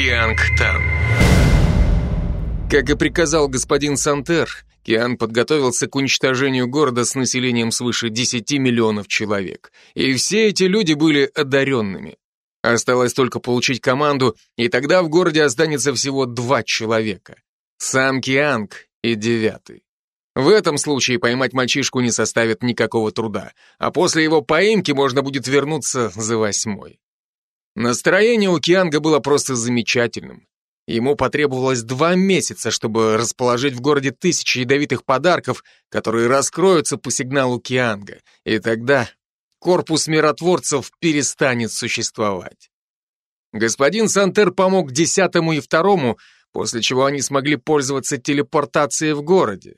Кианг Тан. Как и приказал господин Сантер, Киан подготовился к уничтожению города с населением свыше 10 миллионов человек. И все эти люди были одаренными. Осталось только получить команду, и тогда в городе останется всего два человека. Сам Кианг и девятый. В этом случае поймать мальчишку не составит никакого труда, а после его поимки можно будет вернуться за восьмой. Настроение у Кианга было просто замечательным. Ему потребовалось два месяца, чтобы расположить в городе тысячи ядовитых подарков, которые раскроются по сигналу Кианга, и тогда корпус миротворцев перестанет существовать. Господин Сантер помог десятому и второму, после чего они смогли пользоваться телепортацией в городе.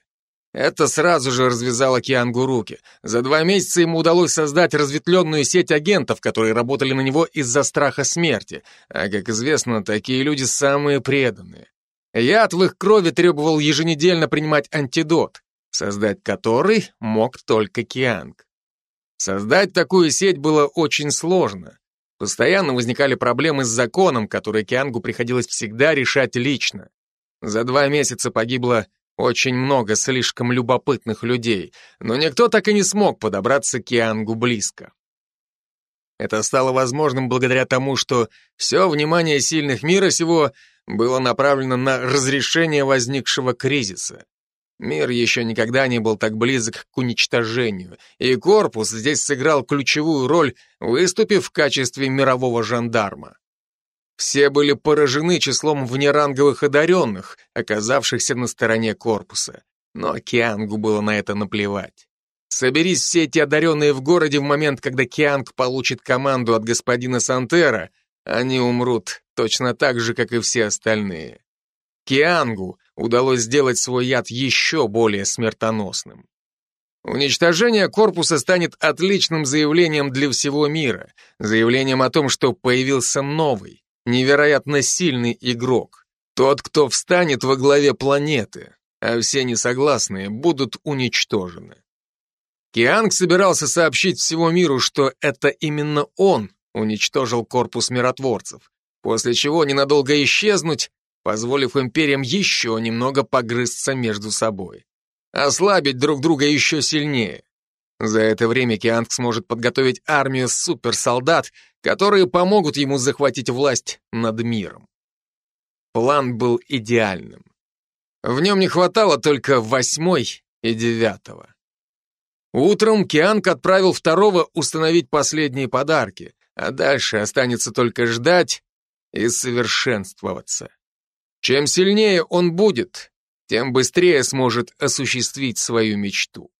Это сразу же развязало Киангу руки. За два месяца ему удалось создать разветвленную сеть агентов, которые работали на него из-за страха смерти. А, как известно, такие люди самые преданные. Яд в их крови требовал еженедельно принимать антидот, создать который мог только Кианг. Создать такую сеть было очень сложно. Постоянно возникали проблемы с законом, которые Киангу приходилось всегда решать лично. За два месяца погибло очень много слишком любопытных людей, но никто так и не смог подобраться к Киангу близко. Это стало возможным благодаря тому, что все внимание сильных мира сего было направлено на разрешение возникшего кризиса. Мир еще никогда не был так близок к уничтожению, и корпус здесь сыграл ключевую роль, выступив в качестве мирового жандарма. Все были поражены числом внеранговых одаренных, оказавшихся на стороне корпуса. Но Киангу было на это наплевать. Соберись все эти одаренные в городе в момент, когда Кианг получит команду от господина Сантера, они умрут точно так же, как и все остальные. Киангу удалось сделать свой яд еще более смертоносным. Уничтожение корпуса станет отличным заявлением для всего мира, заявлением о том, что появился новый, невероятно сильный игрок, тот, кто встанет во главе планеты, а все несогласные будут уничтожены. Кианг собирался сообщить всему миру, что это именно он уничтожил корпус миротворцев, после чего ненадолго исчезнуть позволив империям еще немного погрызться между собой. Ослабить друг друга еще сильнее. За это время Кианг сможет подготовить армию суперсолдат, которые помогут ему захватить власть над миром. План был идеальным. В нем не хватало только восьмой и девятого. Утром Кианг отправил второго установить последние подарки, а дальше останется только ждать и совершенствоваться. Чем сильнее он будет, тем быстрее сможет осуществить свою мечту.